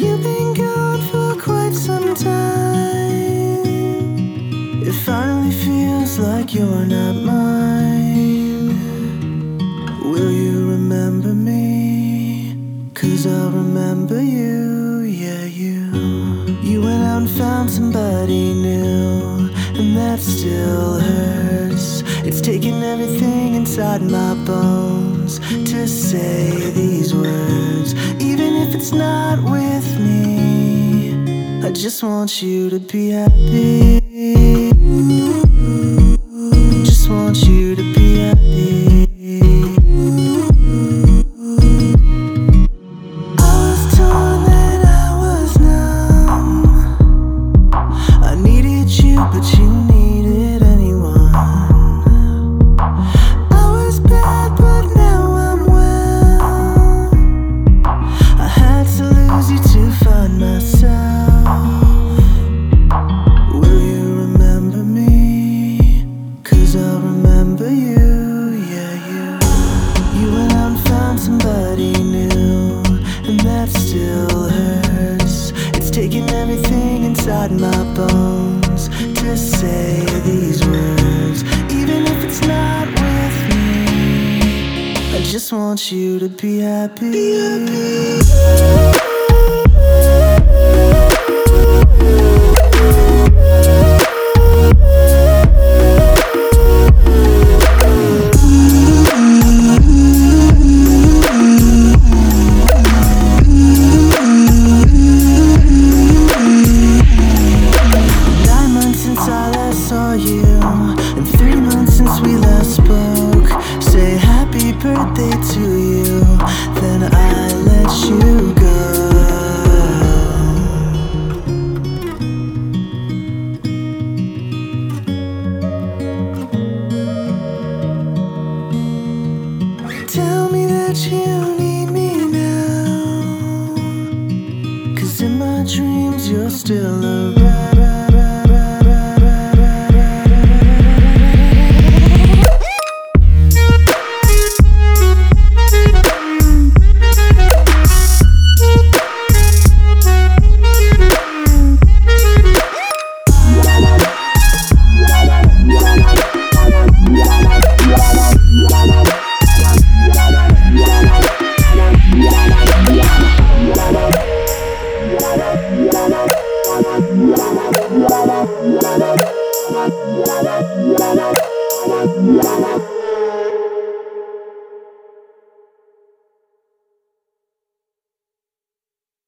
you've been gone for quite some time. It finally feels like you're not mine. Will you remember me? Cause I'll remember you, yeah, you. You went out and found somebody new, and that still hurts. Inside my bones to say these words, even if it's not with me. I just want you to be happy. Inside my bones to say these words, even if it's not with me. I just want you to be happy. Nine you, and three months since we last spoke. Say happy birthday to you, then I let you go. Tell me that you need me now. Cause in my dreams you're still around.